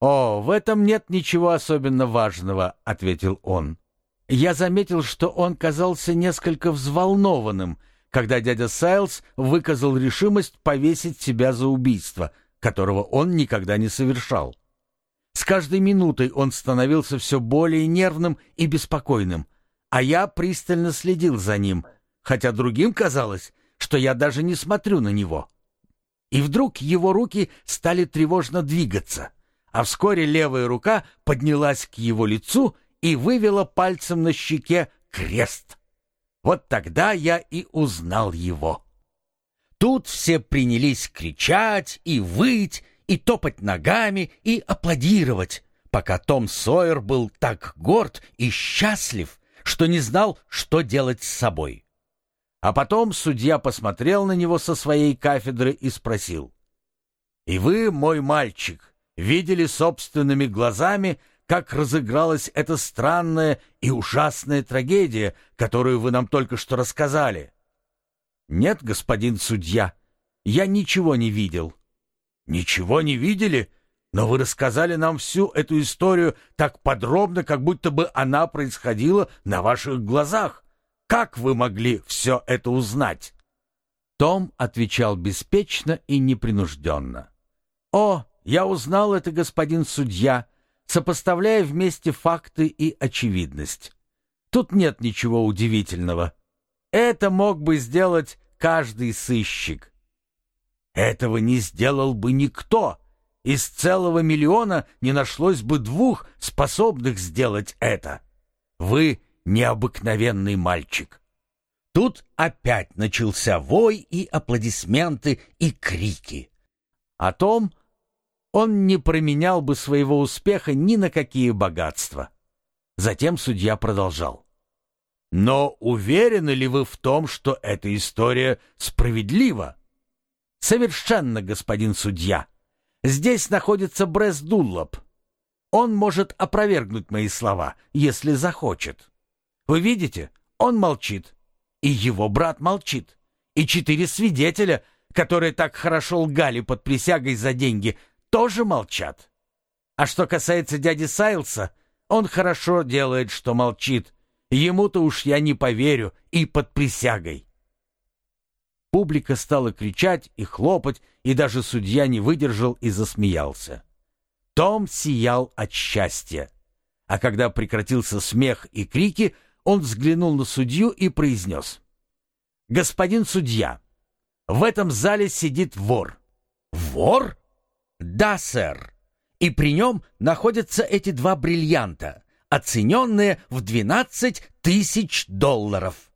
«О, в этом нет ничего особенно важного», — ответил он. Я заметил, что он казался несколько взволнованным, когда дядя Сайлз выказал решимость повесить себя за убийство, которого он никогда не совершал. С каждой минутой он становился все более нервным и беспокойным, а я пристально следил за ним, хотя другим казалось, что я даже не смотрю на него. И вдруг его руки стали тревожно двигаться, а вскоре левая рука поднялась к его лицу и вывела пальцем на щеке крест. Вот тогда я и узнал его. Тут все принялись кричать и выть, и топать ногами, и аплодировать, пока Том Сойер был так горд и счастлив, что не знал, что делать с собой. А потом судья посмотрел на него со своей кафедры и спросил. «И вы, мой мальчик, видели собственными глазами, как разыгралась эта странная и ужасная трагедия, которую вы нам только что рассказали?» «Нет, господин судья, я ничего не видел». «Ничего не видели? Но вы рассказали нам всю эту историю так подробно, как будто бы она происходила на ваших глазах. Как вы могли все это узнать?» Том отвечал беспечно и непринужденно. «О, я узнал это, господин судья, сопоставляя вместе факты и очевидность. Тут нет ничего удивительного. Это мог бы сделать каждый сыщик. Этого не сделал бы никто. Из целого миллиона не нашлось бы двух, способных сделать это. Вы необыкновенный мальчик. Тут опять начался вой и аплодисменты и крики. О том он не променял бы своего успеха ни на какие богатства. Затем судья продолжал. Но уверены ли вы в том, что эта история справедлива? Совершенно, господин судья. Здесь находится Брэс Дуллоп. Он может опровергнуть мои слова, если захочет. Вы видите, он молчит. И его брат молчит. И четыре свидетеля, которые так хорошо лгали под присягой за деньги, тоже молчат. А что касается дяди Сайлса, он хорошо делает, что молчит. Ему-то уж я не поверю и под присягой. Публика стала кричать и хлопать, и даже судья не выдержал и засмеялся. Том сиял от счастья. А когда прекратился смех и крики, он взглянул на судью и произнес. «Господин судья, в этом зале сидит вор». «Вор?» «Да, сэр. И при нем находятся эти два бриллианта, оцененные в двенадцать тысяч долларов».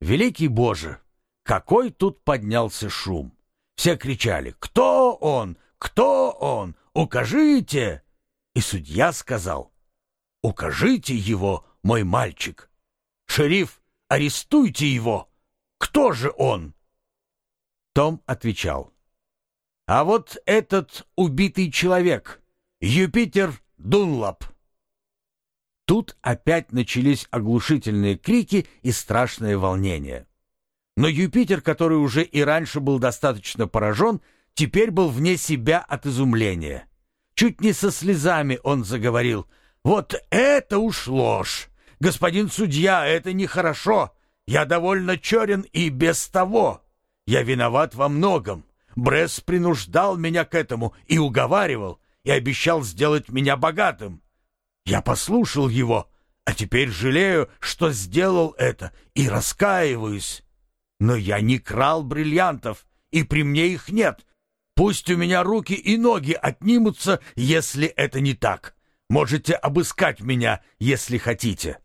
«Великий Боже! Какой тут поднялся шум!» Все кричали «Кто он? Кто он? Укажите!» И судья сказал «Укажите его, мой мальчик! Шериф, арестуйте его! Кто же он?» Том отвечал а вот этот убитый человек, Юпитер Дунлап. Тут опять начались оглушительные крики и страшное волнение. Но Юпитер, который уже и раньше был достаточно поражен, теперь был вне себя от изумления. Чуть не со слезами он заговорил. «Вот это уж ложь! Господин судья, это нехорошо! Я довольно черен и без того! Я виноват во многом! Бресс принуждал меня к этому и уговаривал, и обещал сделать меня богатым. Я послушал его, а теперь жалею, что сделал это, и раскаиваюсь. Но я не крал бриллиантов, и при мне их нет. Пусть у меня руки и ноги отнимутся, если это не так. Можете обыскать меня, если хотите.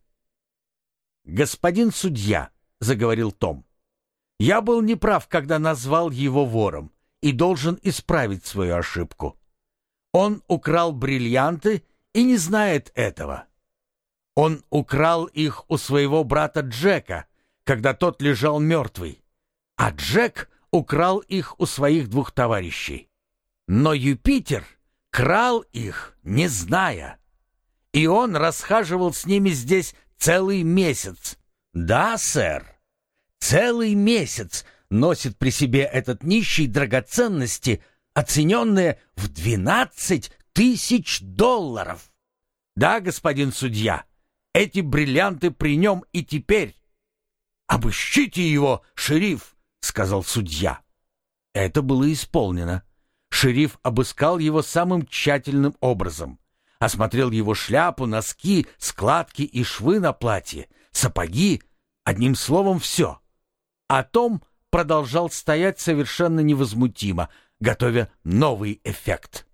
«Господин судья», — заговорил Том, — «я был неправ, когда назвал его вором и должен исправить свою ошибку. Он украл бриллианты и не знает этого. Он украл их у своего брата Джека, когда тот лежал мертвый, а Джек украл их у своих двух товарищей. Но Юпитер крал их, не зная. И он расхаживал с ними здесь целый месяц. Да, сэр, целый месяц — носит при себе этот нищий драгоценности, оцененные в двенадцать тысяч долларов! Да, господин судья, эти бриллианты при нем и теперь. «Обыщите его, шериф!» — сказал судья. Это было исполнено. Шериф обыскал его самым тщательным образом. Осмотрел его шляпу, носки, складки и швы на платье, сапоги, одним словом, все. А Том продолжал стоять совершенно невозмутимо, готовя новый эффект.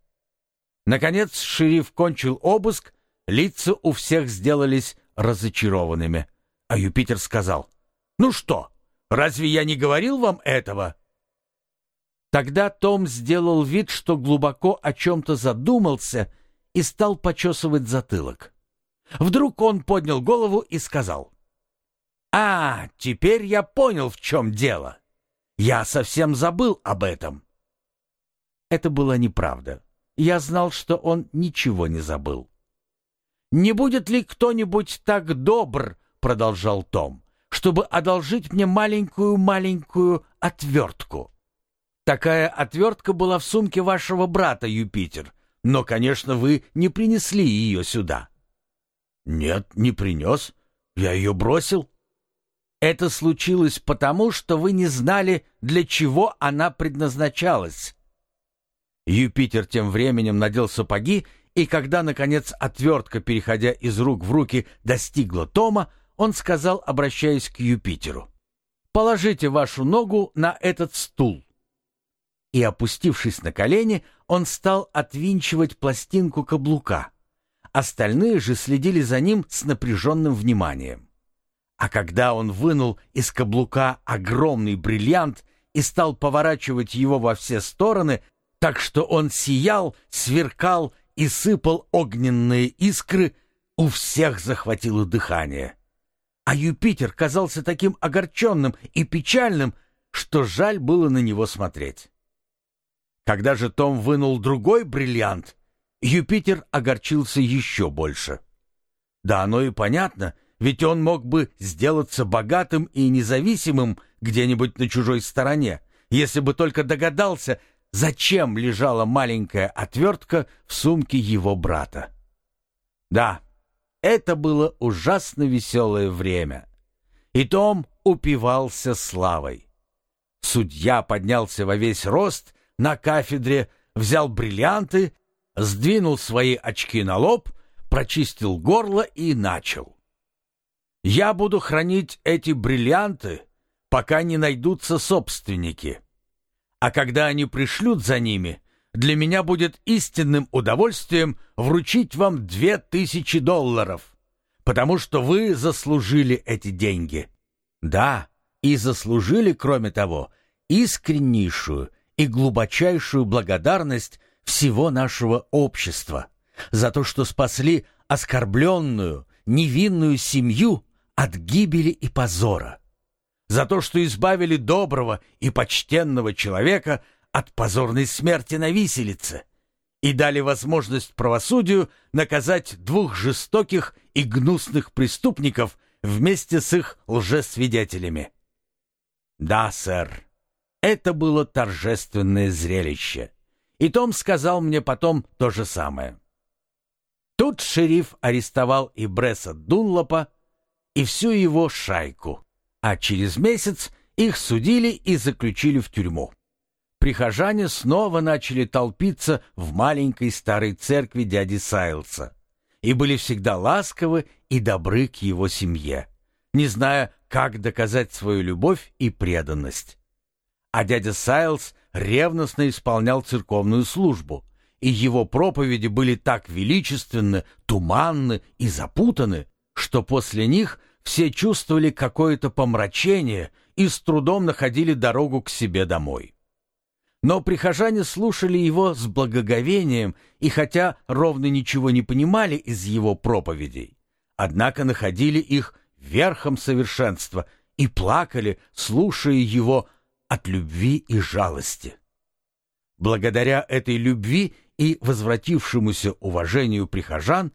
Наконец шериф кончил обыск, лица у всех сделались разочарованными. А Юпитер сказал, «Ну что, разве я не говорил вам этого?» Тогда Том сделал вид, что глубоко о чем-то задумался и стал почесывать затылок. Вдруг он поднял голову и сказал, «А, теперь я понял, в чем дело. Я совсем забыл об этом». Это была неправда. Я знал, что он ничего не забыл. «Не будет ли кто-нибудь так добр, — продолжал Том, — чтобы одолжить мне маленькую-маленькую отвертку?» Такая отвертка была в сумке вашего брата, Юпитер, но, конечно, вы не принесли ее сюда. Нет, не принес. Я ее бросил. Это случилось потому, что вы не знали, для чего она предназначалась. Юпитер тем временем надел сапоги, и когда, наконец, отвертка, переходя из рук в руки, достигла Тома, он сказал, обращаясь к Юпитеру, «Положите вашу ногу на этот стул» и, опустившись на колени, он стал отвинчивать пластинку каблука. Остальные же следили за ним с напряженным вниманием. А когда он вынул из каблука огромный бриллиант и стал поворачивать его во все стороны, так что он сиял, сверкал и сыпал огненные искры, у всех захватило дыхание. А Юпитер казался таким огорченным и печальным, что жаль было на него смотреть. Когда же Том вынул другой бриллиант, Юпитер огорчился еще больше. Да оно и понятно, ведь он мог бы сделаться богатым и независимым где-нибудь на чужой стороне, если бы только догадался, зачем лежала маленькая отвертка в сумке его брата. Да, это было ужасно веселое время. И Том упивался славой. Судья поднялся во весь рост на кафедре, взял бриллианты, сдвинул свои очки на лоб, прочистил горло и начал. «Я буду хранить эти бриллианты, пока не найдутся собственники. А когда они пришлют за ними, для меня будет истинным удовольствием вручить вам две тысячи долларов, потому что вы заслужили эти деньги. Да, и заслужили, кроме того, искреннейшую и глубочайшую благодарность всего нашего общества за то, что спасли оскорбленную, невинную семью от гибели и позора, за то, что избавили доброго и почтенного человека от позорной смерти на виселице и дали возможность правосудию наказать двух жестоких и гнусных преступников вместе с их лжесвидетелями. Да, сэр, это было торжественное зрелище. И Том сказал мне потом то же самое. Тут шериф арестовал и Бресса Дунлопа, и всю его шайку, а через месяц их судили и заключили в тюрьму. Прихожане снова начали толпиться в маленькой старой церкви дяди Сайлса и были всегда ласковы и добры к его семье, не зная, как доказать свою любовь и преданность а дядя Сайлз ревностно исполнял церковную службу, и его проповеди были так величественны, туманны и запутаны, что после них все чувствовали какое-то помрачение и с трудом находили дорогу к себе домой. Но прихожане слушали его с благоговением, и хотя ровно ничего не понимали из его проповедей, однако находили их верхом совершенства и плакали, слушая его от любви и жалости. Благодаря этой любви и возвратившемуся уважению прихожан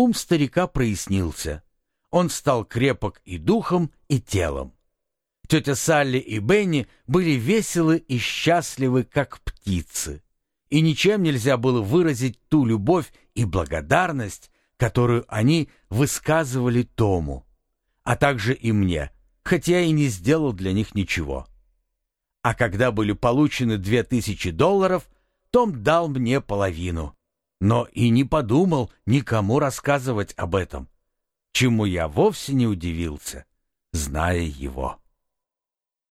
ум старика прояснился. Он стал крепок и духом, и телом. Тетя Салли и Бенни были веселы и счастливы, как птицы. и ничем нельзя было выразить ту любовь и благодарность, которую они высказывали Тому, а также и мне, хотя и не сделал для них ничего. А когда были получены две тысячи долларов, Том дал мне половину, но и не подумал никому рассказывать об этом, чему я вовсе не удивился, зная его.